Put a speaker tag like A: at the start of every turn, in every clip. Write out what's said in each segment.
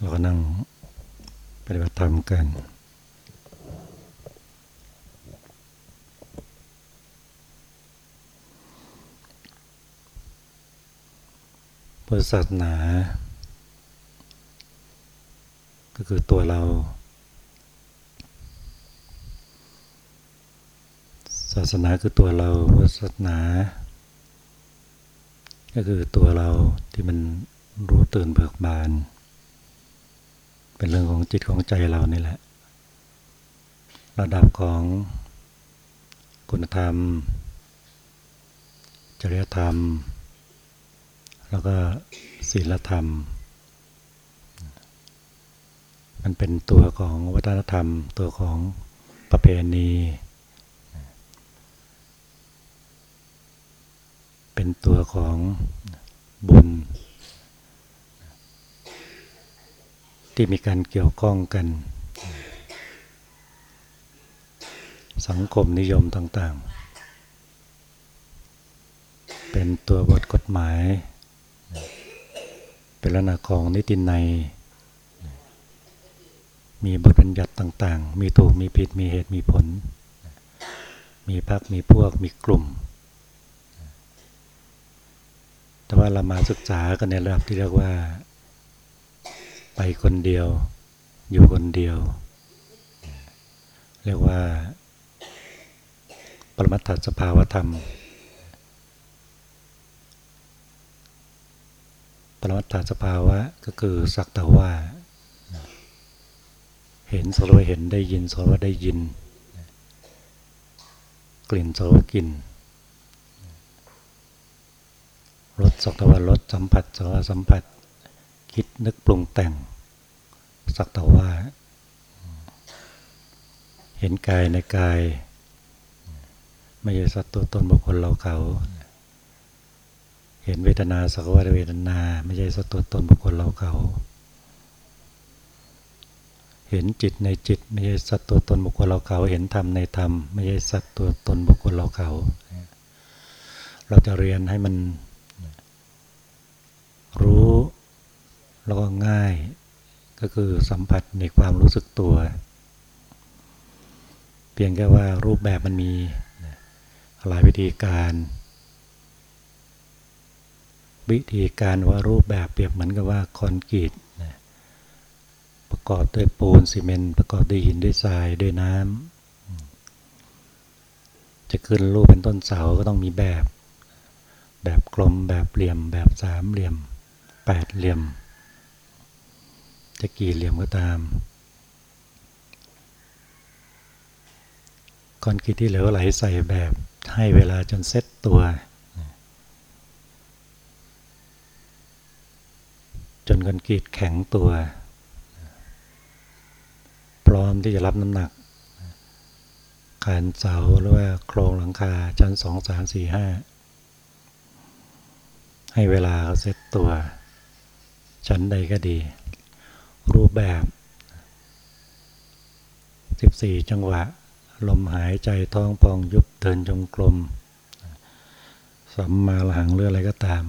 A: เราก็นั่งปฏิบัติธรรมกัน พุทธศาสนา ก็คือตัวเรา ศาสนาคือตัวเรา พุทธศาสนา ก็คือตัวเราที่มันรู้ตื่นเบิกบาน เป็นเรื่องของจิตของใจเรานี่แหละ ระดับของคุณธรรม จริยธรรม แล้วก็ศีลธรรม มันเป็นตัวของวัฒนธรรม ตัวของประเพณี เป็นตัวของบุญ ที่มีการเกี่ยวข้องกัน สังคมนิยมต่างๆ เป็นตัวบทกฎหมาย เป็นลักษณะของนิตินัยมีบทบัญญัติต่างๆ มีถูก มีผิด มีเหตุ มีผล มีพักมีพวก มีกลุ่ม แต่ว่าเรามาศึกษากันในระดับที่เรียกว่า ไปคนเดียว อยู่คนเดียว เรียกว่า ปรมัตถสภาวธรรม ปรมัตถสภาวะก็คือสักแต่ว่า เห็นสรวเห็นได้ยินสรวได้ยิน กลิ่นสรวกลิ่นรสสักแต่ว่ารสสัมผัสสักแต่ว่าสัมผัส คิดนึกปรุงแต่ง สักแต่ว่า เห็นกายในกาย ไม่ใช่สัตว์ตัวตนบุคคลเราเขา เห็นเวทนาสักว่าเวทนา ไม่ใช่สัตว์ตัวตนบุคคลเราเขา เห็นจิตในจิต ไม่ใช่สัตว์ตัวตนบุคคลเราเขา เห็นธรรมในธรรม ไม่ใช่สัตว์ตัวตนบุคคลเราเขา เราจะเรียนให้มันรู้ แล้วก็ง่ายก็คือสัมผัสในความรู้สึกตัว เพียงแค่ว่ารูปแบบมันมีหลายวิธีการ วิธีการว่ารูปแบบเปรียบเหมือนกับว่าคอนกรีตประกอบด้วยปูนซีเมนต์ประกอบด้วยหินด้วยทรายด้วยน้ำจะขึ้นรูปเป็นต้นเสาก็ต้องมีแบบ แบบกลมแบบเหลี่ยม แบบสามเหลี่ยมแปดเหลี่ยม จะกี่เหลี่ยมก็ตามคอนกรีตที่เหลวไหลใส่แบบให้เวลาจนเซ็ตตัว จนคอนกรีตแข็งตัว พร้อมที่จะรับน้ำหนักคานเสาหรือว่าโครงหลังคาชั้นสองสามสี่ห้าให้เวลาเขาเซ็ตตัว ฉันใดก็ดี รูปแบบ 14 จังหวะ ลมหายใจท้องปองยุบเดินจงกรมสัมมาหลังเรืออะไรก็ตาม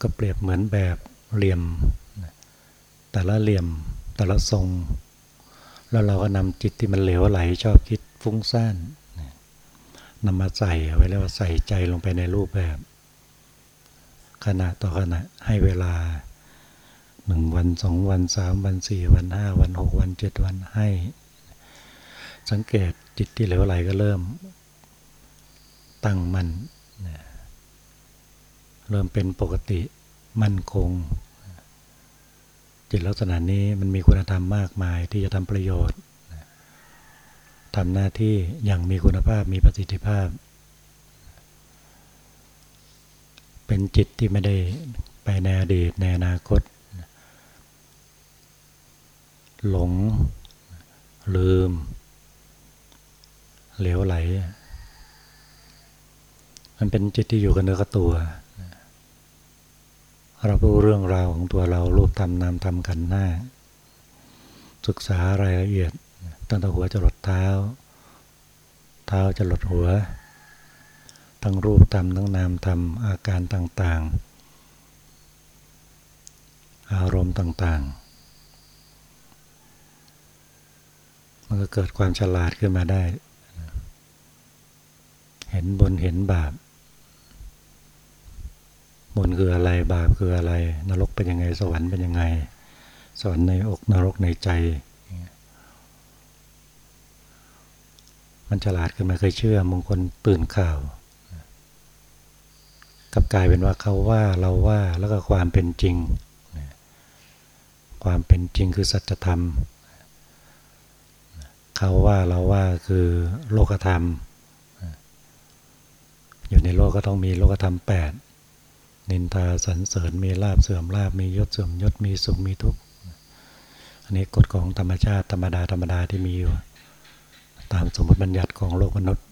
A: ก็เปรียบเหมือนแบบเหลี่ยม แต่ละเหลี่ยมแต่ละทรง แล้วเราก็นำจิตที่มันเหลวไหลชอบคิดฟุ้งซ่านนำมาใส่ไว้แล้วใส่ใจลงไปในรูปแบบ ขณะต่อขณะให้เวลาหนึ่งวันสองวันสามวันสี่วันห้าวันหกวันเจ็ดวันให้ สังเกตจิตที่เหลวไหลก็เริ่ม ตั้งมั่นเริ่มเป็นปกติมั่นคง จิตลักษณะนี้มันมีคุณธรรมมากมายที่จะทำประโยชน์ทำหน้าที่อย่างมีคุณภาพมีประสิทธิภาพ เป็นจิตที่ไม่ได้ไปในอดีตในอนาคต หลง ลืม เหลวไหล มันเป็นจิตที่อยู่กับเนื้อกับตัวเรารู้เรื่องราวของตัวเรารูปทำนามทำกันหน้า ศึกษารายละเอียดตั้งแต่หัวจะหลดเท้า เท้าจะหลดหัว ทั้งรูปทำทั้งนามทำอาการต่างๆ อารมณ์ต่างๆ มันก็เกิดความฉลาดขึ้นมาได้ เห็นบนเห็นบาปบนคืออะไรบาปคืออะไร นรกเป็นยังไง สวรรค์เป็นยังไง สวรรค์ในอกนรกในใจ มันฉลาดขึ้นมาเคยเชื่อมงคลตื่นข่าว กับกลายเป็นว่าเขาว่าเราว่าแล้วก็ความเป็นจริง ความเป็นจริงคือสัจธรรม เขาว่าเราว่าคือโลกธรรม อยู่ในโลกก็ต้องมีโลกธรรมแปดนินทาสรรเสริญมีลาบเสื่อมลาบมียศเสื่อมยศมีสุขมีทุกข์อันนี้กฎของธรรมชาติธรรมดาธรรมดาที่มีอยู่ ตามสมมติบัญญัติของโลกมนุษย์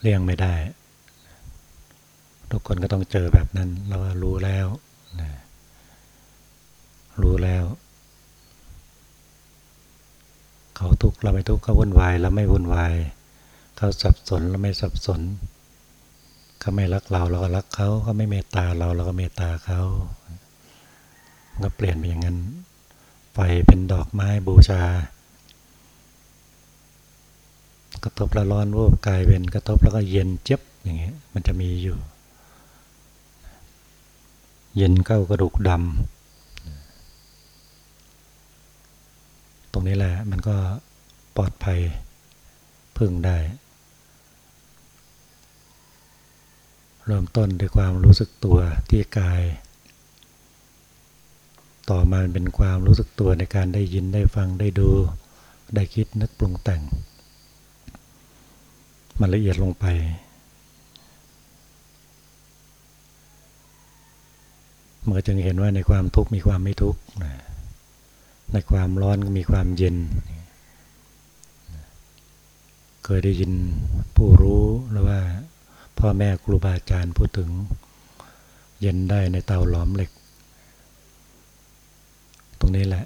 A: เลี่ยงไม่ได้ ทุกคนก็ต้องเจอแบบนั้น เรารู้แล้วนะรู้แล้ว เขาทุกข์เราไม่ทุกข์เขาวุ่นวายเราไม่วุ่นวาย เขาสับสนเราไม่สับสน เขาไม่รักเราเราก็รักเขาเขาไม่เมตตาเราเราก็เมตตาเขาก็เปลี่ยนไปอย่างนั้นไฟเป็นดอกไม้บูชา กระทบแล้วร้อนวูบกลายเป็นกระทบแล้วก็เย็นเจ็บอย่างเงี้ยมันจะมีอยู่ เย็นเข้ากระดูกดำตรงนี้แหละมันก็ปลอดภัยพึ่งได้ เริ่มต้นด้วยความรู้สึกตัวที่กาย ต่อมาเป็นความรู้สึกตัวในการได้ยินได้ฟังได้ดู ได้คิดนึกปรุงแต่ง มันละเอียดลงไป เมื่อจึงเห็นว่าในความทุกข์มีความไม่ทุกข์ในความร้อนก็มีความเย็น เคยได้ยินผู้รู้หรือว่าพ่อแม่ครูบาอาจารย์พูดถึง เย็นได้ในเตาหลอมเหล็ก ตรงนี้แหละ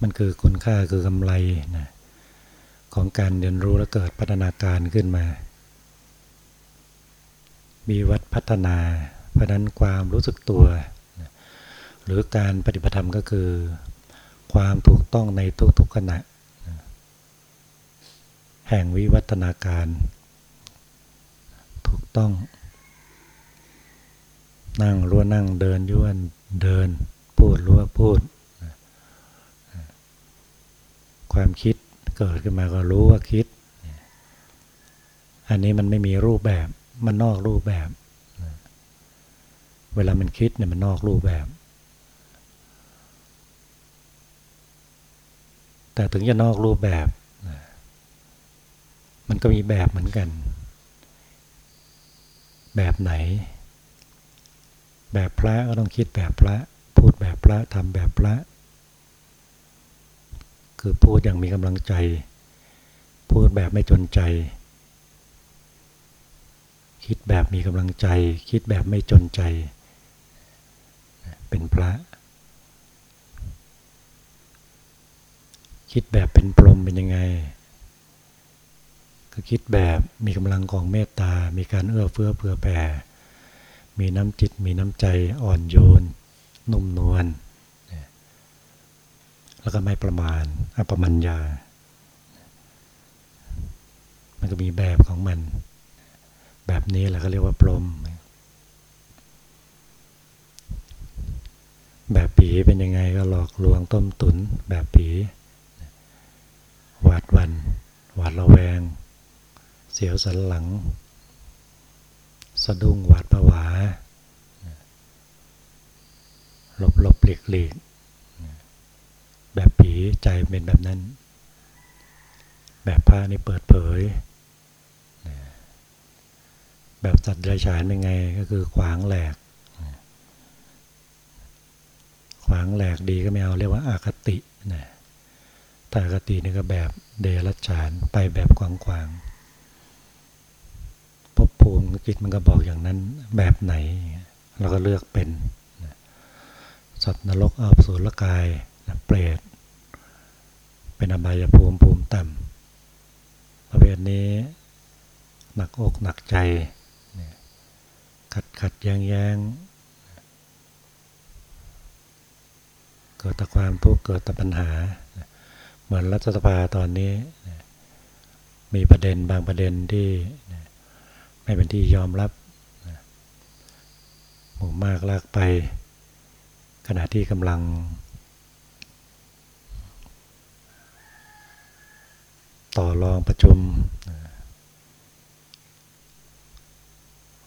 A: มันคือคุณค่าคือกำไรนะ ของการเรียนรู้และเกิดพัฒนาการขึ้นมา มีวัดพัฒนา เพราะนั้นความรู้สึกตัว หรือการปฏิบัติธรรมก็คือ ความถูกต้องในทุกๆขณะ แห่งวิวัฒนาการ ถูกต้อง นั่งรู้วนั่งเดินย้วนเดิน พูดรู้วพูด ความคิด เกิดขึ้นมาก็รู้ว่าคิด อันนี้มันไม่มีรูปแบบ มันนอกรูปแบบ เวลามันคิดเนี่ยมันนอกรูปแบบ แต่ถึงจะนอกรูปแบบ มันก็มีแบบเหมือนกัน แบบไหน แบบพระก็ต้องคิดแบบพระ พูดแบบพระทำแบบพระ คือพูดอย่างมีกำลังใจ พูดแบบไม่จนใจ คิดแบบมีกำลังใจ คิดแบบไม่จนใจ เป็นพระ คิดแบบเป็นพรหมเป็นยังไง ก็คิดแบบมีกำลังของเมตตา มีการเอื้อเฟื้อเผื่อแผ่ มีน้ำจิตมีน้ำใจอ่อนโยน นุ่มนวล แล้วก็ไม่ประมาณอปมัญญา มันก็มีแบบของมัน แบบนี้แหละก็เรียกว่าพรมแบบผีเป็นยังไงก็หลอกลวงต้มตุน แบบผีหวาดวันหวาดระแวง เสียวสันหลัง สะดุ้งหวาดประหวาหลบหลบหลีกหลีก แบบผีใจเป็นแบบนั้น แบบพระนี่เปิดเผย แบบสัตว์ไรฉานเป็นไงก็คือขวางแหลก ขวางแหลกดีก็ไม่เอาเรียกว่าอาคตินะแต่อาคตินี่ก็แบบเดรัจฉานไปแบบขวางขวางพบภูมิจิตมันก็บอกอย่างนั้นแบบไหน เราก็เลือกเป็นสัตว์นรกอาสุรกาย เปรตเป็นอบายภูมิภูมิต่ำประเภทนี้ หนักอกหนักใจ ขัดขัดแย้งแย้งเกิดแต่ความทุกข์เกิดแต่ปัญหา เหมือนรัฐสภาตอนนี้ มีประเด็นบางประเด็นที่ไม่เป็นที่ยอมรับหมู่มากลากไป ขณะที่กำลัง ต่อรองประชุม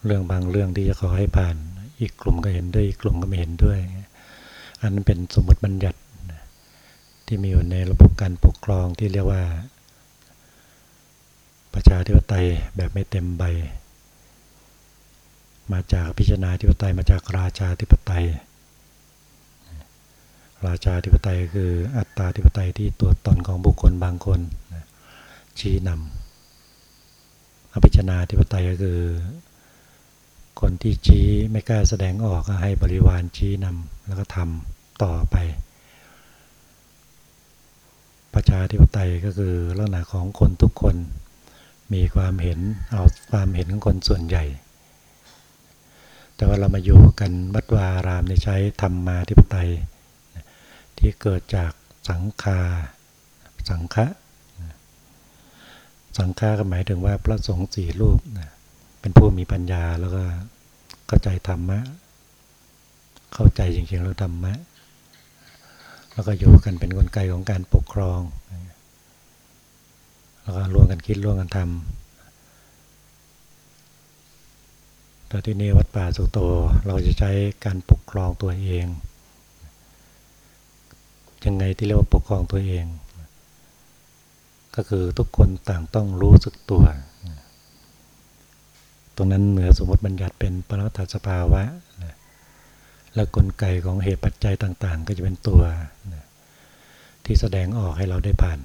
A: เรื่องบางเรื่องที่จะขอให้ผ่าน อีกกลุ่มก็เห็นด้วย อีกกลุ่มก็ไม่เห็นด้วย อันนั้นเป็นสมมติบัญญัติที่มีอยู่ในระบบการปกครองที่เรียกว่า ประชาธิปไตยแบบไม่เต็มใบ มาจากพิจารณาธิปไตยมาจากราชาธิปไตยราชาธิปไตยคืออัตตาธิปไตยที่ตัวตนของบุคคลบางคน ชี้นำอภิชนาธิปไตยก็คือ คนที่ชี้ไม่กล้าแสดงออกให้บริวารชี้นำแล้วก็ทำต่อไป ประชาธิปไตยก็คือลักษณะของคนทุกคนมีความเห็นเอาความเห็นของคนส่วนใหญ่ แต่ว่าเรามาอยู่กันวัดวารามในใช้ธรรมมาธิปไตยที่เกิดจากสังคาสังฆะ สังฆาก็หมายถึงว่าพระสงฆ์สี่รูปเป็นผู้มีปัญญาแล้วก็เข้าใจธรรมะ เข้าใจจริงๆเราธรรมะ แล้วก็อยู่กันเป็นกลไกของการปกครอง แล้วก็ร่วมกันคิดร่วมกันทำแต่ที่นี่วัดป่าสุโต เราจะใช้การปกครองตัวเอง ยังไงที่เรียกว่าปกครองตัวเอง ก็คือทุกคนต่างต้องรู้สึกตัว ตรงนั้นเหนือสมมติบัญญัติเป็นปรัตถสภาวะแล้วกลไกของเหตุปัจจัยต่าง ๆ ก็จะเป็นตัวที่แสดงออกให้เราได้ผ่าน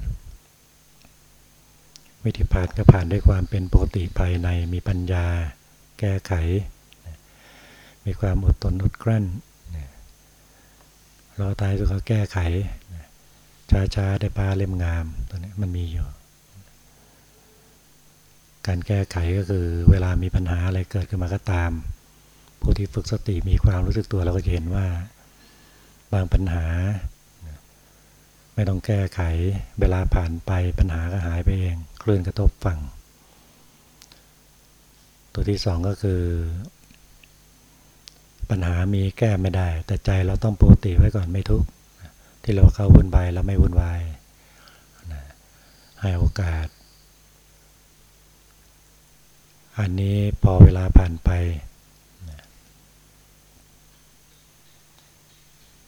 A: วิธีผ่านก็ผ่านด้วยความเป็นปกติภายในมีปัญญา แก้ไข มีความอดทนอดกลั้นรอตายสุดก็แก้ไข ช้าๆได้ปลาเล่มงามตัวนี้มันมีอยู่การแก้ไขก็คือเวลามีปัญหาอะไรเกิดขึ้นมาก็ตาม ผู้ที่ฝึกสติมีความรู้สึกตัวเราก็จะเห็นว่า บางปัญหา ไม่ต้องแก้ไข เวลาผ่านไปปัญหาก็หายไปเองคลื่นกระทบฝั่ง ตัวที่สองก็คือ ปัญหามีแก้ไม่ได้ แต่ใจเราต้องปกติไว้ก่อนไม่ทุกข์ ที่เราเข้าวุ่นวายแล้วไม่วุ่นวายให้โอกาส อันนี้พอเวลาผ่านไป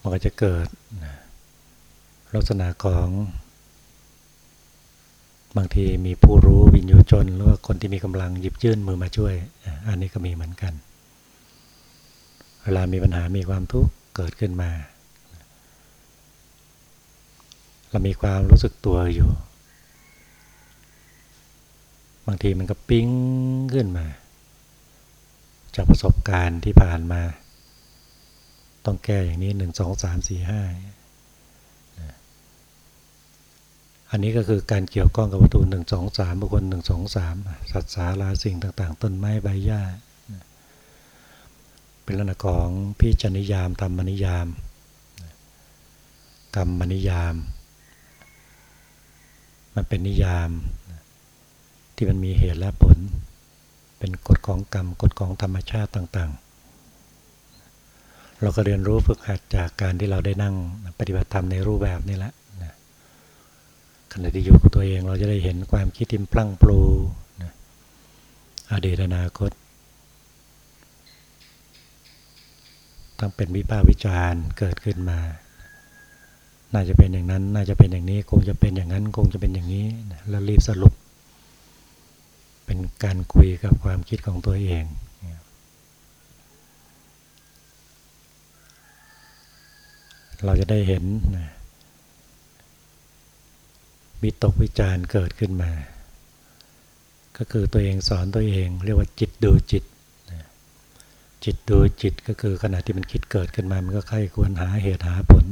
A: มันก็จะเกิดลักษณะของบางทีมีผู้รู้วิญญูชนหรือว่าคนที่มีกำลังหยิบยื่นมือมาช่วย อันนี้ก็มีเหมือนกัน เวลามีปัญหามีความทุกข์เกิดขึ้นมา เรามีความรู้สึกตัวอยู่ บางทีมันก็ปิ้งขึ้นมา จากประสบการณ์ที่ผ่านมา ต้องแก้อย่างนี้หนึ่งสองสามสี่ห้าอันนี้ก็คือการเกี่ยวข้องกับวัตถุหนึ่งสองสามบุคคลหนึ่งสองสามสัตว์สาราสิ่งต่าง ๆ ต้นไม้ใบหญ้า เป็นลักษณะของพิจนิยามธรรมนิยาม กรรมนิยาม มันเป็นนิยาม ที่มันมีเหตุและผล เป็นกฎของกรรมกฎของธรรมชาติต่าง ๆ เราก็เรียนรู้ฝึกหัดจากการที่เราได้นั่งปฏิบัติธรรมในรูปแบบนี้แหละขณะที่อยู่กับตัวเองเราจะได้เห็นความคิดทิมพลั่งปลูอดีตอนาคตต้องเป็นวิพากษ์วิจารณ์เกิดขึ้นมา น่าจะเป็นอย่างนั้น น่าจะเป็นอย่างนี้ คงจะเป็นอย่างนั้น คงจะเป็นอย่างนี้แล้วรีบสรุป เป็นการคุยกับความคิดของตัวเองเราจะได้เห็นนะวิตกวิจารเกิดขึ้นมา ก็คือตัวเองสอนตัวเอง เรียกว่าจิตดูจิตจิตดูจิตก็คือขณะที่มันคิดเกิดขึ้นมา มันก็ใครควรหาเหตุหาผล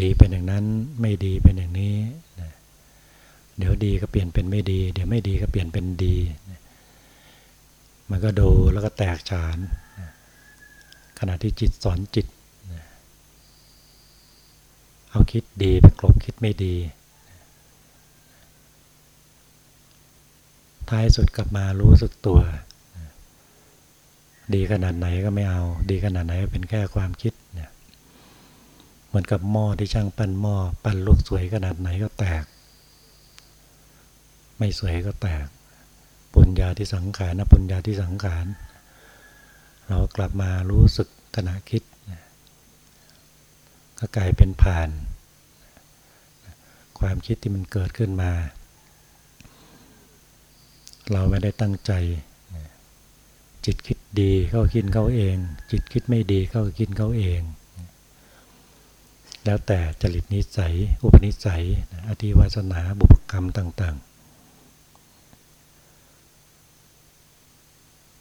A: ดีเป็นอย่างนั้นไม่ดีเป็นอย่างนี้เดี๋ยวดีก็เปลี่ยนเป็นไม่ดี เดี๋ยวไม่ดีก็เปลี่ยนเป็นดีมันก็ดูแล้วก็แตกฉานขณะที่จิตสอนจิตเอาคิดดีไปกลบคิดไม่ดีท้ายสุดกลับมารู้สึกตัวดีขนาดไหนก็ไม่เอา ดีขนาดไหนก็เป็นแค่ความคิด เหมือนกับหม้อที่ช่างปั้นหม้อปั้นลูกสวยขนาดไหนก็แตก ไม่สวยก็แตก ปุญญาที่สังขารนะปุญญาที่สังขาร เรากลับมารู้สึกขณะคิดก็กลายเป็นผ่าน ความคิดที่มันเกิดขึ้นมา เราไม่ได้ตั้งใจ จิตคิดดีเขาคิดเขาเอง จิตคิดไม่ดีเขาคิดเขาเอง แล้วแต่จริตนิสัย อุปนิสัยอธิวาสนาบุพกรรมต่าง ๆ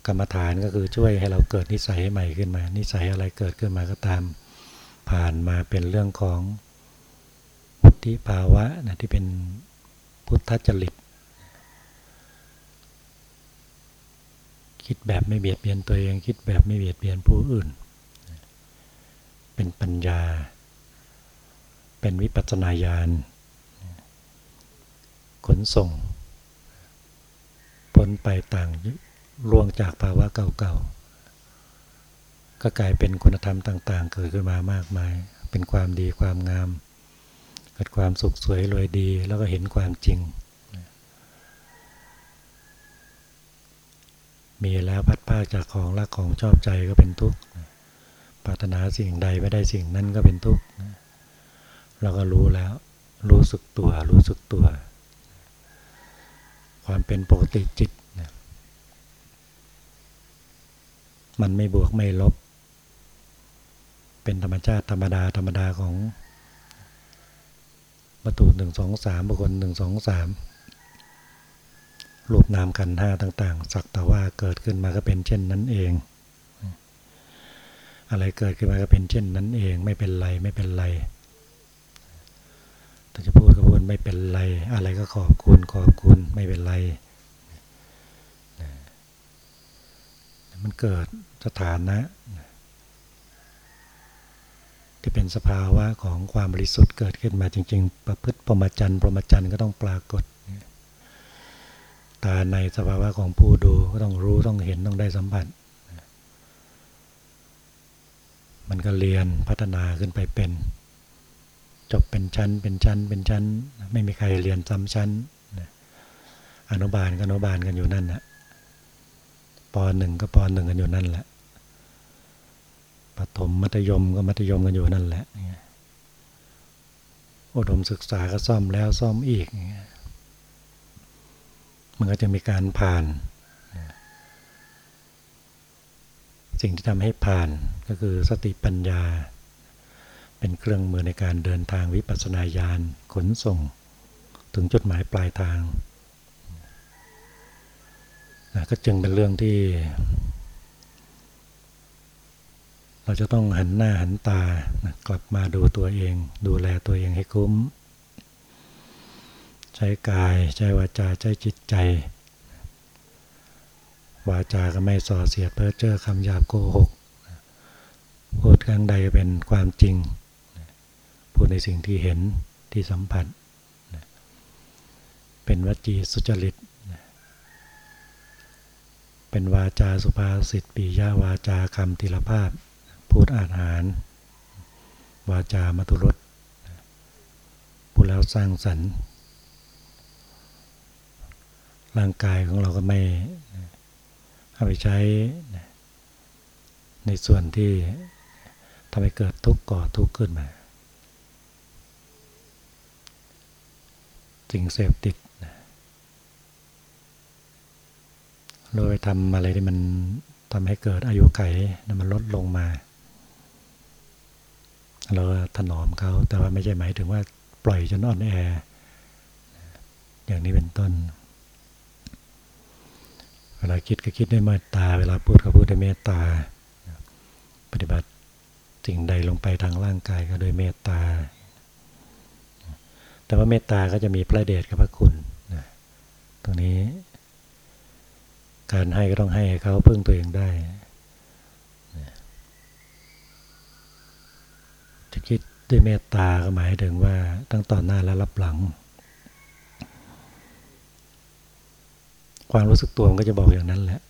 A: กรรมฐานก็คือช่วยให้เราเกิดนิสัยใหม่ขึ้นมา นิสัยอะไรเกิดขึ้นมาก็ตาม ผ่านมาเป็นเรื่องของพุทธิภาวะนะที่เป็นพุทธจริตคิดแบบไม่เบียดเบียนตัวเอง คิดแบบไม่เบียดเบียนผู้อื่น เป็นปัญญา เป็นวิปัสนาญาณขนส่งพ้นไปต่างล่วงจากภาวะเก่าๆ ก็กลายเป็นคุณธรรมต่าง ๆ เกิดขึ้นมามากมาย เป็นความดีความงาม เกิดความสุขสวยรวยดีแล้วก็เห็นความจริง มีแล้วพัดภาคจากของรักของชอบใจก็เป็นทุกข์ ปรารถนาสิ่งใดไม่ได้สิ่งนั้นก็เป็นทุกข์ เราก็รู้แล้ว รู้สึกตัว รู้สึกตัว ความเป็นปกติจิตมันไม่บวกไม่ลบ เป็นธรรมชาติธรรมดาธรรมดาของวัตถุหนึ่งสองสามบุคคลหนึ่งสองสามรูปนามกันห้าต่าง ๆ สักแต่ว่าเกิดขึ้นมาก็เป็นเช่นนั้นเอง อะไรเกิดขึ้นมาก็เป็นเช่นนั้นเอง ไม่เป็นไรไม่เป็นไร ถ้าจะพูดก็พูดไม่เป็นไร อะไรก็ขอบคุณขอบคุณไม่เป็นไร มันเกิดสถานะที่เป็นสภาวะของความบริสุทธิ์เกิดขึ้นมาจริง ๆ ประพฤติปรมจันทร์ปรมจันทร์ก็ต้องปรากฏ ตาในสภาวะของผู้ดูก็ต้องรู้ต้องเห็นต้องได้สัมผัสมันก็เรียนพัฒนาขึ้นไปเป็น จบเป็นชั้น เป็นชั้น เป็นชั้น ไม่มีใครเรียนซ้ำชั้นอนุบาลก็อนุบาลกันอยู่นั่นนะปหนึ่งก็ปหนึ่งกันอยู่นั่นแหละปฐมมัธยมก็มัธยมกันอยู่นั่นแหละอุดมศึกษาก็ซ่อมแล้วซ่อมอีก มันก็จะมีการผ่าน สิ่งที่ทำให้ผ่านก็คือสติปัญญา เป็นเครื่องมือในการเดินทางวิปัสสนาญาณขนส่ง ถึงจุดหมายปลายทางก็จึงเป็นเรื่องที่ เราจะต้องหันหน้าหันตากลับมาดูตัวเอง ดูแลตัวเองให้คุ้ม ใช้กาย ใช้วาจา ใช้จิตใจ วาจาก็ไม่ส่อเสียดเพ้อเจ้อคำหยาบโกหกพูดครั้งใดเป็นความจริง พูดในสิ่งที่เห็นที่สัมผัส เป็นวจีสุจริต เป็นวาจาสุภาษิตปียาวาจาคำติลภาพ พูดอาหาร วาจามตุรสพูดแล้วสร้างสรรค์ร่างกายของเราก็ไม่เอาไปใช้ในส่วนที่ทำให้เกิดทุกข์ก่อทุกข์ขึ้นมา สิ่งเสพติดโดยทำอะไรที่มันทำให้เกิดอายุไขมันลดลงมา เราถนอมเขาแต่ว่าไม่ใช่หมายถึงว่าปล่อยจนอ่อนแอ อย่างนี้เป็นต้น เวลาคิดก็คิดด้วยเมตตา เวลาพูดก็พูดด้วยเมตตา ปฏิบัติสิ่งใดลงไปทางร่างกายก็โดยเมตตา แต่ว่าเมตตาก็จะมีพระเดชกับพระคุณตรงนี้ การให้ก็ต้องให้เขาพึ่งตัวเองได้จะคิดด้วยเมตตาก็หมายถึงว่าตั้งต่อหน้าและรับหลัง ความรู้สึกตัวมันก็จะบอกอย่างนั้นแหละ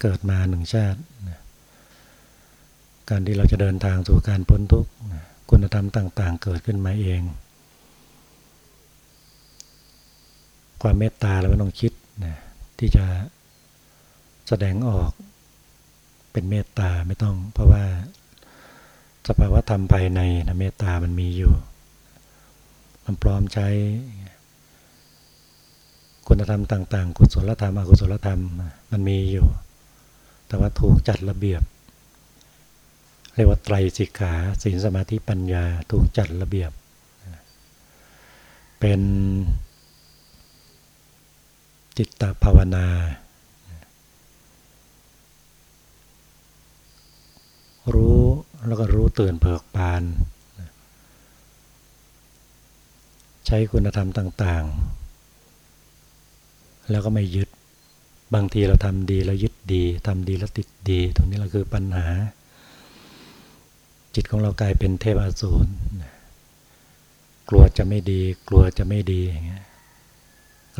A: เกิดมาหนึ่งชาติการที่เราจะเดินทางสู่การพ้นทุกข์คุณธรรมต่าง ๆ เกิดขึ้นมาเอง ความเมตตาเราไม่ต้องคิดนะที่จะแสดงออกเป็นเมตตาไม่ต้อง เพราะว่าสภาวะธรรมภายในนะเมตตามันมีอยู่ มันพร้อมใช้คุณธรรมต่าง ๆ กุศลธรรมอกุศลธรรมมันมีอยู่ แต่ว่าถูกจัดระเบียบ เรียกว่าไตรสิกขาศีลสมาธิปัญญาถูกจัดระเบียบ เป็น จิตตภาวนา รู้แล้วก็รู้ตื่นเบิกบาน ใช้คุณธรรมต่าง ๆ แล้วก็ไม่ยึดบางทีเราทำดีแล้วยึดดีทำดีแล้วติดดี ตรงนี้เราคือปัญหา จิตของเรากลายเป็นเทพอสูรกลัวจะไม่ดี กลัวจะไม่ดีอย่างเงี้ย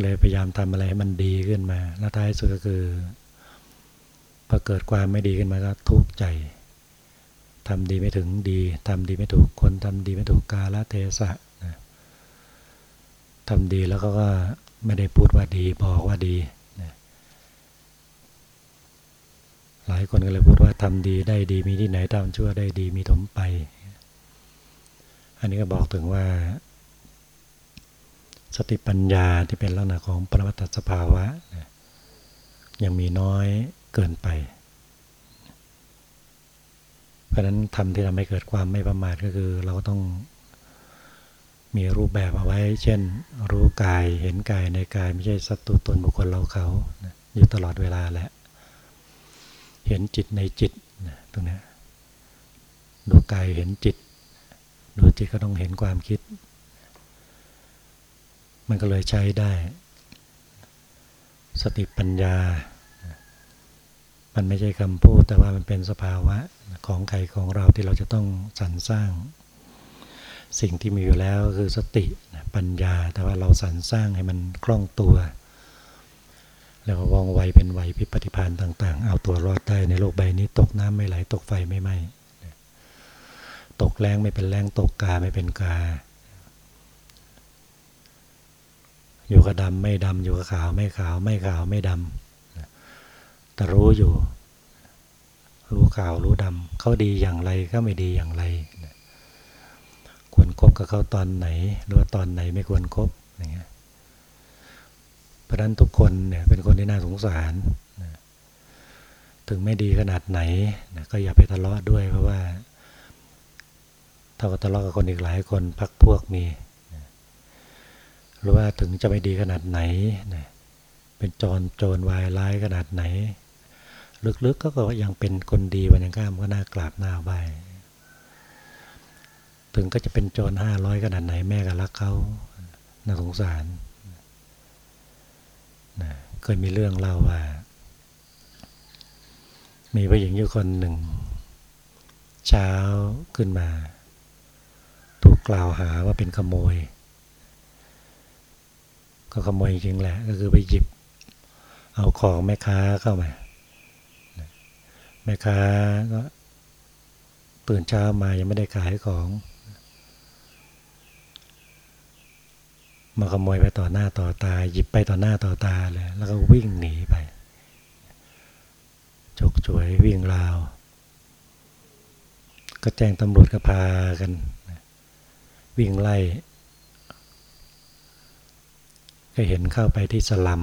A: เลยพยายามทำอะไรให้มันดีขึ้นมา แล้วท้ายสุดก็คือพอเกิดความไม่ดีขึ้นมาก็ทุกข์ใจทำดีไม่ถึงดีทำดีไม่ถูกคนทำดีไม่ถูกกาลเทศะนะทำดีแล้วก็ไม่ได้พูดว่าดีบอกว่าดีนะหลายคนก็เลยพูดว่าทำดีได้ดีมีที่ไหนทำชั่วได้ดีมีถมไป อันนี้ก็บอกถึงว่า สติปัญญาที่เป็นลักษณะของปรมัตถสภาวะยังมีน้อยเกินไป เพราะนั้นทำที่ทำให้เกิดความไม่ประมาทก็คือ เราก็ต้องมีรูปแบบเอาไว้ เช่น รู้กายเห็นกายในกายไม่ใช่สัตว์ตัวตนบุคคลเราเขา อยู่ตลอดเวลาแหละ เห็นจิตในจิตตรงนี้ดูกายเห็นจิต ดูจิตก็ต้องเห็นความคิด มันก็เลยใช้ได้ สติปัญญา มันไม่ใช่คำพูดแต่ว่ามันเป็นสภาวะของใครของเราที่เราจะต้องสรรสร้าง สิ่งที่มีอยู่แล้วคือสติปัญญา แต่ว่าเราสรรสร้างให้มันคล่องตัว แล้ววองไวเป็นไวพิปฏิพานต่าง ๆ เอาตัวรอดได้ในโลกใบนี้ตกน้ำไม่ไหลตกไฟไม่ไหม้ตกแรงไม่เป็นแรงตกกาไม่เป็นกา อยู่กับดำไม่ดำอยู่กับขาวไม่ขาวไม่ขาวไม่ดำแต่รู้อยู่ รู้ขาวรู้ดำเขาดีอย่างไรก็ไม่ดีอย่างไร ควรคบกับเขาตอนไหน หรือว่าตอนไหนไม่ควรครบอย่างเงี้ยเพราะนั้นทุกคนเนี่ยเป็นคนที่น่าสงสารถึงไม่ดีขนาดไหนก็อย่าไปทะเลาะด้วยเพราะว่าถ้าทะเลาะกับคนอีกหลายคนพักพวกมี หรือว่าถึงจะไม่ดีขนาดไหนนะเป็นจรโจรวายร้ายขนาดไหน ลึกๆก็ก็ยังเป็นคนดีวันยังข้ามก็น่ากราบหน้าไหวถึงก็จะเป็นโจรห้าร้อยขนาดไหนแม่ก็รักเขาน่าสงสารนะเคยมีเรื่องเล่าว่า มีผู้หญิงอยู่คนหนึ่ง เช้าขึ้นมา ถูกกล่าวหาว่าเป็นขโมย ก็ขโมยจริงแหละ ก็คือไปหยิบ เอาของแม่ค้าเข้ามาแม่ค้าก็ตื่นเช้ามายังไม่ได้ขายของ มาขโมยไปต่อหน้าต่อตา หยิบไปต่อหน้าต่อตาเลย แล้วก็วิ่งหนีไปจกช่วยวิ่งราว ก็แจ้งตำรวจก็พากัน วิ่งไล่ ก็เห็นเข้าไปที่สลัม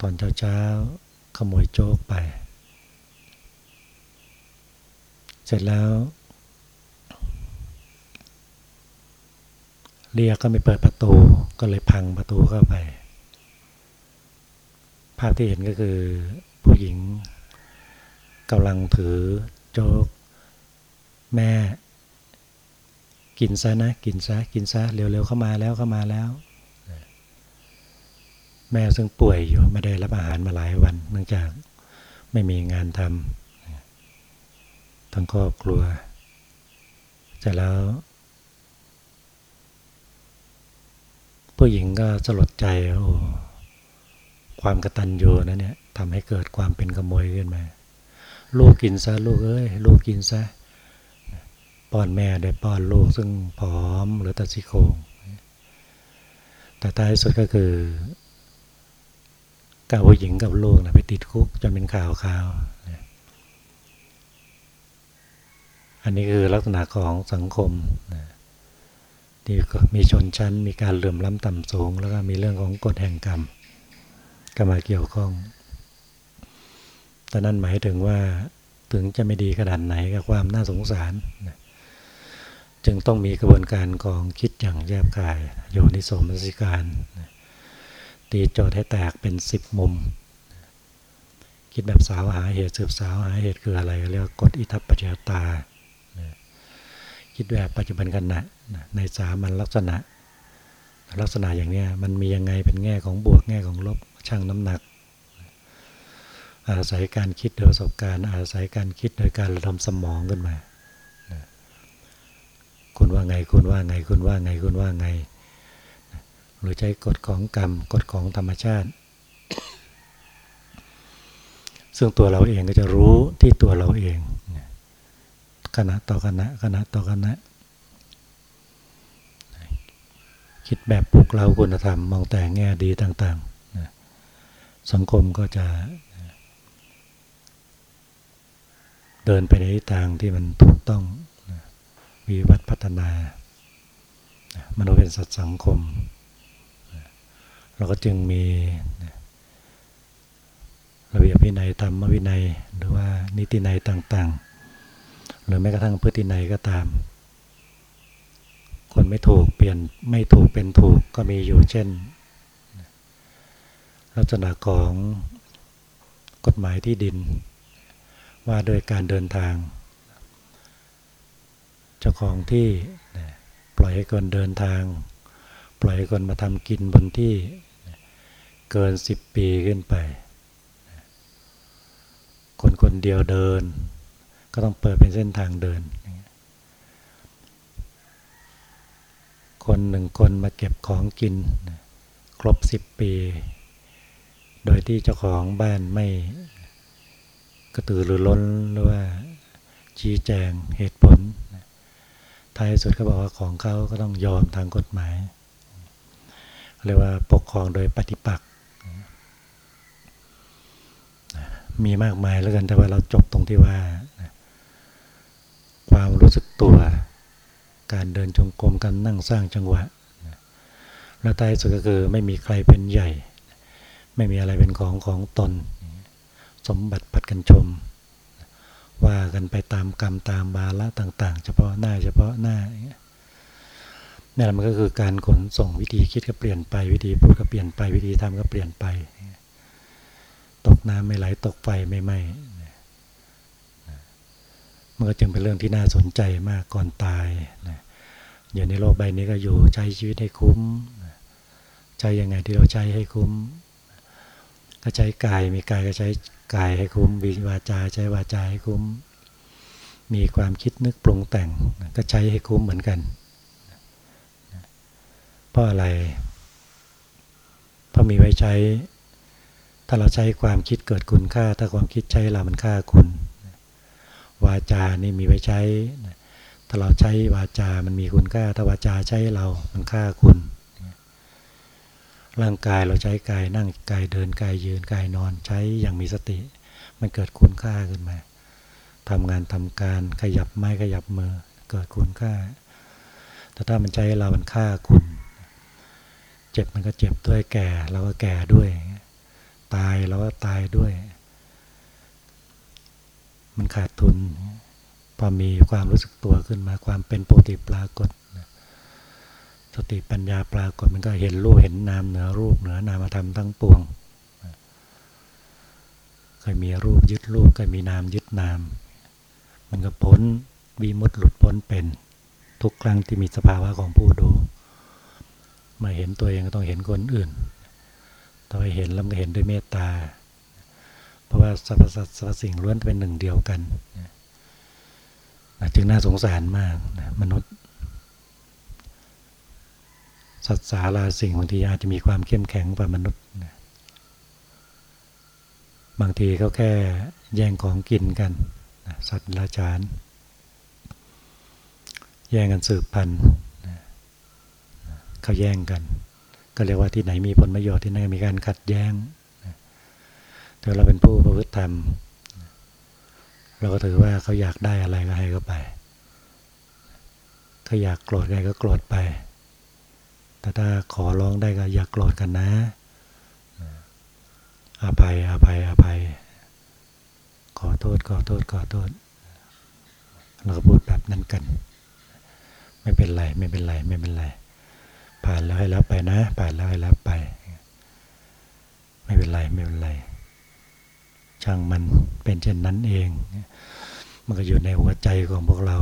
A: ตอนเช้าๆขโมยโจ๊กไป เสร็จแล้ว เรียกก็ไม่เปิดประตูก็เลยพังประตูเข้าไป ภาพที่เห็นก็คือผู้หญิงกำลังถือโจ๊ก แม่ กินซะนะ กินซะ กินซะเร็วๆเข้ามาแล้วเข้ามาแล้ว แม่ซึ่งป่วยอยู่ไม่ได้รับอาหารมาหลายวัน เนื่องจากไม่มีงานทำทั้งครอบครัวแต่แล้ว ผู้หญิงก็สลดใจโอ้ความกระตันยูนะเนี่ยทำให้เกิดความเป็นขโมยขึ้นมา ลูกกินซะลูกเอ้ยลูกกินซะป้อนแม่ได้ป้อนลูกซึ่งผอมหรือตัดซี่โครงแต่ท้ายสุดก็คือ กับผู้หญิงกับลูกนะไปติดคุกจนเป็นข่าวข่าวอันนี้คือลักษณะของสังคมที่มีชนชั้น มีการเหลื่อมล้ำต่ำสูง แล้วก็มีเรื่องของกฎแห่งกรรมก็มาเกี่ยวข้อง แต่นั่นหมายถึงว่าถึงจะไม่ดีขนาดไหนกับความน่าสงสารจึงต้องมีกระบวนการของคิดอย่างแยบกาย โยนิสมนสิการ ตีโจทย์ให้แตกเป็นสิบมุม คิดแบบสาวหาเหตุสืบสาวหาเหตุคืออะไรเรียกกฎอิทัปปัจจตา คิดแบบปัจจุบันขณะในสามันลักษณะ ลักษณะอย่างนี้มันมียังไงเป็นแง่ของบวกแง่ของลบช่างน้ำหนัก อาศัยการคิดโดยประสบการณ์ อาศัยการคิดโดยการระดมสมองขึ้นมาคุณว่าไงคุณว่าไงคุณว่าไงคุณว่าไง หรือใช้กฎของกรรมกฎของธรรมชาติ ซึ่งตัวเราเองก็จะรู้ที่ตัวเราเองคณะต่อคณะคณะต่อคณะคิดแบบปลุกเราคุณธรรมมองแต่แง่ดีต่างๆ สังคมก็จะ เดินไปในทางที่มันถูกต้องวิวัฒพัฒนามนุษย์เป็นสัตว์สังคม เราก็จึงมีระเบียบวินัยธรรมวินัย หรือว่านิตินัยต่างๆ หรือแม้กระทั่งพฤตินัยก็ตาม คนไม่ถูกเปลี่ยนไม่ถูกเป็นถูกก็มีอยู่เช่น ลักษณะของกฎหมายที่ดิน ว่าโดยการเดินทาง เจ้าของที่ปล่อยให้คนเดินทาง ปล่อยให้คนมาทำกินบนที่ เกินสิบปีขึ้นไป คนคนเดียวเดิน ก็ต้องเปิดเป็นเส้นทางเดิน คนหนึ่งคนมาเก็บของกิน ครบสิบปี โดยที่เจ้าของบ้านไม่กระตือรือร้นหรือว่าชี้แจงเหตุผลท้ายสุดก็บอกว่าของเขาก็ต้องยอมทางกฎหมายเรียกว่าปกครองโดยปฏิปักษ์ มีมากมายแล้วกันแต่ว่าเราจบตรงที่ว่า ความรู้สึกตัว การเดินจงกรมการนั่งสร้างจังหวะแล้วท้ายสุดก็คือไม่มีใครเป็นใหญ่ ไม่มีอะไรเป็นของของตน สมบัติปัดกันชม ว่ากันไปตามกรรมตามบาละต่าง ๆ เฉพาะหน้าเฉพาะหน้าเนี่แหละมันก็คือการขนส่งวิธีคิดก็เปลี่ยนไปวิธีพูดก็เปลี่ยนไปวิธีทำก็เปลี่ยนไป ตกน้ำไม่ไหลตกไฟไม่ไหม้มันก็จึงเป็นเรื่องที่น่าสนใจมากก่อนตายอยู่ในโลกใบนี้ก็อยู่ใช้ชีวิตให้คุ้มใช้ยังไงที่เราใช้ให้คุ้ม ก็ใช้กายมีกายก็ใช้กายให้คุ้มวิวาจาใช้วาจาให้คุ้ม มีความคิดนึกปรุงแต่งก็ใช้ให้คุ้มเหมือนกันเพราะอะไรเพราะมีไว้ใช้ ถ้าเราใช้ความคิดเกิดคุณค่า ถ้าความคิดใช้เรามันค่าคุณ วาจานี่มีไว้ใช้ ถ้าเราใช้วาจา มันมีคุณค่า ถ้าวาจาใช้เรา มันค่าคุณ ร่างกายเราใช้กายนั่งกายเดินกายยืนกายนอนใช้อย่างมีสติ มันเกิดคุณค่าขึ้นมาทำงานทำการขยับไม้ขยับมือเกิดคุณค่า แต่ถ้ามันใช้เรา มันค่าคุณ เจ็บมันก็เจ็บด้วยแก่ เราก็แก่ด้วย ตายเราก็ตายด้วย มันขาดทุน พอมีความรู้สึกตัวขึ้นมาความเป็นปกติปรากฏสติปัญญาปรากฏมันก็เห็นรูปเห็นนามเหนือรูปเหนือนามธรรมทั้งปวงเคยมีรูปยึดรูปเคยมีนามยึดนาม มันก็พ้นวีมุดหลุดพ้นเป็น ทุกครั้งที่มีสภาวะของผู้ดูมาเห็นตัวเองก็ต้องเห็นคนอื่น ต่อให้เห็นแล้วก็เห็นด้วยเมตตา เพราะว่าสรรพสัตว์สรรพสิ่งล้วนเป็นหนึ่งเดียวกันจึงน่าสงสารมากนะมนุษย์ สัตว์สาราสิ่งบางทีอาจจะมีความเข้มแข็งกว่ามนุษย์นะบางทีเขาแค่แย่งของกินกันนะสัตว์ราชาน แย่งกันสืบพันธุ์เขาแย่งกัน ก็เรียกว่าที่ไหนมีผลประโยชน์ที่นั่นมีการขัดแย้งแต่เราเป็นผู้ประพฤติธรรม เราก็ถือว่าเขาอยากได้อะไรก็ให้เขาไปเขาอยากโกรธใครก็โกรธไป แต่ถ้าขอร้องได้ก็อยากโกรธกันนะอภัยอภัยอภัย ขอโทษขอโทษขอโทษ เราก็พูดแบบนั้นกัน ไม่เป็นไรไม่เป็นไรไม่เป็นไร ผ่านแล้วให้แล้วไปนะ ผ่านแล้วให้แล้วไป ไม่เป็นไรไม่เป็นไร ช่างมันเป็นเช่นนั้นเอง มันก็อยู่ในหัวใจของพวกเรา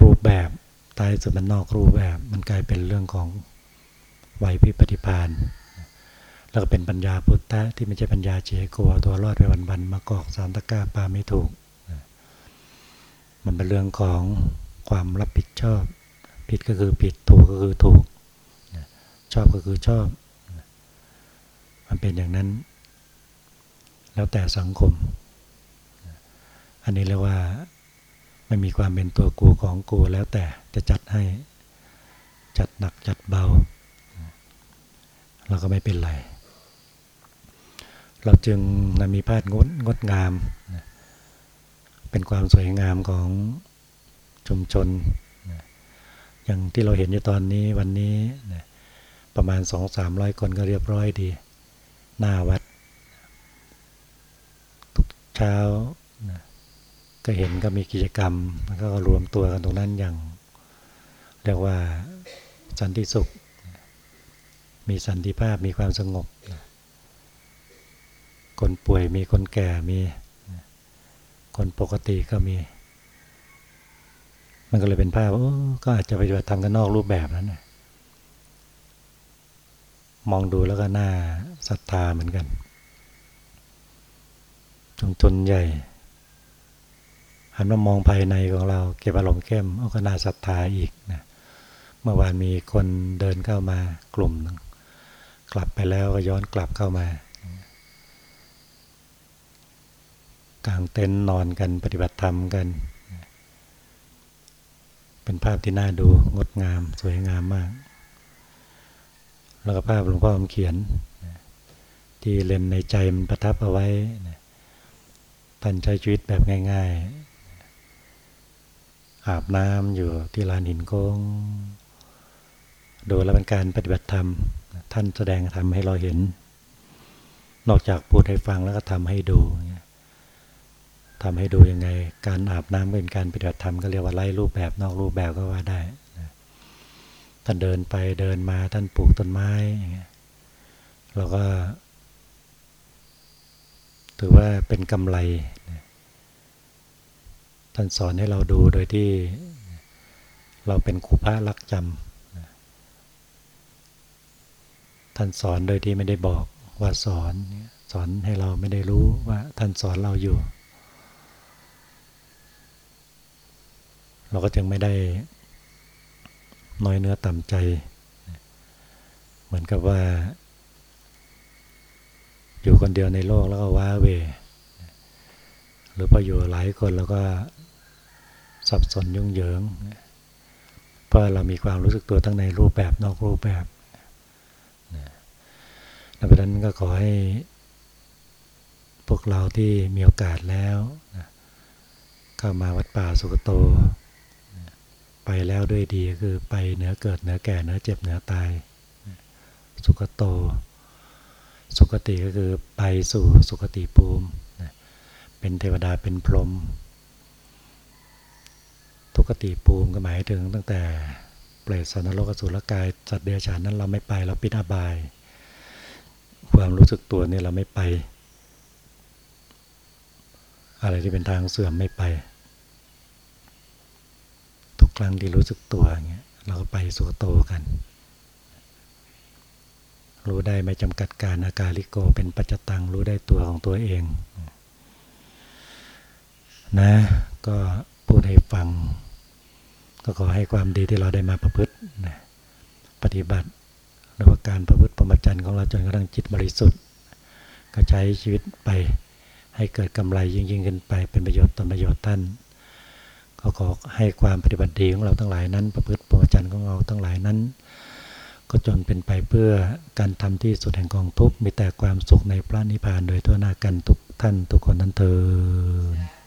A: รูปแบบตายสุดมันนอกรูปแบบ มันกลายเป็นเรื่องของไหวพิปฏิพานแล้วก็เป็นปัญญาพุทธะที่ไม่ใช่ปัญญาเฉโกตัวรอดไปวันๆมากอกสารตะก้าปาไม่ถูก มันเป็นเรื่องของความรับผิดชอบ ผิดก็คือผิดถูกก็คือถูก ชอบก็คือชอบ มันเป็นอย่างนั้น แล้วแต่สังคม อันนี้เรียกว่าไม่มีความเป็นตัวกูของกูแล้วแต่จะจัดให้จัดหนักจัดเบา เราก็ไม่เป็นไร เราจึงมีพาดงดงดงาม เป็นความสวยงามของชุมชน อย่างที่เราเห็นอยู่ตอนนี้วันนี้ประมาณสองสามร้อยคนก็เรียบร้อยดี หน้าวัด ทุกเช้าก็เห็นก็มีกิจกรรมแล้วก็รวมตัวกันตรงนั้นอย่าง เรียกว่าสันติสุข มีสันติภาพมีความสงบ คนป่วยมีคนแก่มี คนปกติก็มี มันก็เลยเป็นภาพก็อาจจะไปทำกันนอกรูปแบบนั้นมองดูแล้วก็น่าศรัทธาเหมือนกันจงจนใหญ่หันมามองภายในของเรา เก็บอารมณ์เข้มเอาก็น่าศรัทธาอีกนะเมื่อวานมีคนเดินเข้ามากลุ่มนึงกลับไปแล้วก็ย้อนกลับเข้ามากลางเต็นท์นอนกันปฏิบัติธรรมกัน เป็นภาพที่น่าดูงดงาม สวยงามมาก แล้วก็ภาพหลวงพ่อเขียน ที่เล่มในใจมันประทับเอาไว้ท่านใช้ชีวิตแบบง่าย ๆ อาบน้ำอยู่ที่ลานหินโค้งดูแล้วเป็นการปฏิบัติธรรม ท่านแสดงทำให้เราเห็น นอกจากพูดให้ฟังแล้วก็ทำให้ดู ทำให้ดูยังไง การอาบน้ำเป็นการปฏิบัติธรรมก็เรียกว่าไล่รูปแบบนอกรูปแบบก็ว่าได้ท่านเดินไปเดินมาท่านปลูกต้นไม้เราก็ ถือว่าเป็นกำไร ท่านสอนให้เราดูโดยที่ เราเป็นครูพระรักจำท่านสอนโดยที่ไม่ได้บอกว่าสอนสอนให้เราไม่ได้รู้ว่าท่านสอนเราอยู่ เราก็จึงไม่ได้น้อยเนื้อต่ำใจ เหมือนกับว่า อยู่คนเดียวในโลกแล้วก็ว้าเว หรือพออยู่หลายคนแล้วก็สับสนยุ่งเหยิง เพราะเรามีความรู้สึกตัวทั้งในรูปแบบนอกรูปแบบดังนั้นก็ขอให้พวกเราที่มีโอกาสแล้วเข้ามาวัดป่าสุกโต ไปแล้วด้วยดีคือไปเหนือเกิดเหนือแก่เหนือเจ็บเหนือตาย สุกโต สุคติก็คือไปสู่สุคติภูมิเป็นเทวดาเป็นพรหมทุกติภูมิก็หมายถึงตั้งแต่เปรตสันโลกสุรกายสัตว์เดรัจฉานนั้นเราไม่ไปเราปิดอบาย ความรู้สึกตัวเนี่ยเราไม่ไป อะไรที่เป็นทางเสื่อมไม่ไป ครั้งที่รู้สึกตัวเงี้ยเราก็ไปสู่โตกัน รู้ได้ไม่จำกัดการอาการลิโกเป็นปัจจตังรู้ได้ตัวของตัวเอง นะ ก็พูดให้ฟัง ก็ขอให้ความดีที่เราได้มาประพฤตินะปฏิบัติหรือว่าการประพฤติปรมจันทร์ของเราจนกระทั่งจิตบริสุทธิ์ ก็ใช้ชีวิตไปให้เกิดกำไรยิ่งยิ่งขึ้นไปเป็นประโยชน์ตนประโยชน์ท่าน ก็ขอให้ความปฏิบัติดีของเราทั้งหลายนั้น ประพฤติปรจันของเราทั้งหลายนั้น ก็จนเป็นไปเพื่อการทำที่สุดแห่งกองทุกมีแต่ความสุขในพระนิพพานโดยทั่วหน้ากันทุกท่านทุกคนนั้นเถิด